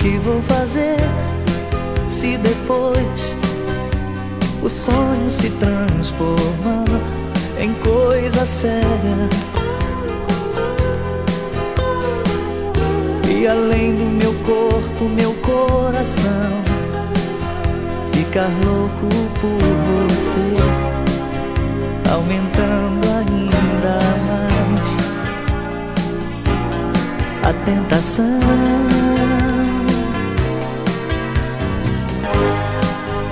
que vou fazer se depois o sonho se transforma em coisa séria? E além do meu corpo, meu coração ficar louco por você, aumentando ainda mais a tentação.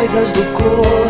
Coisas do coração.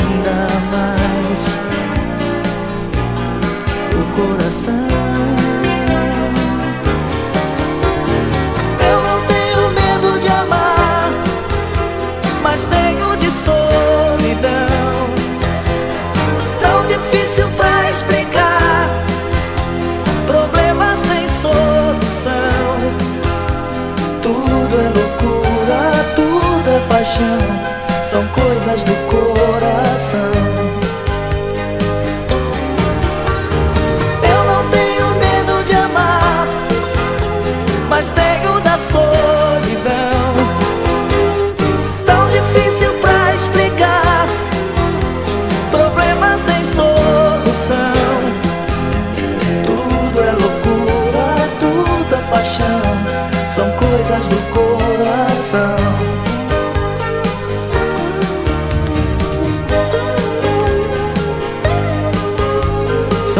paixão são coisas do coração. Eu não tenho medo de amar, mas tenho da solidão.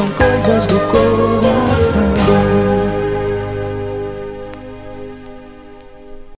São coisas do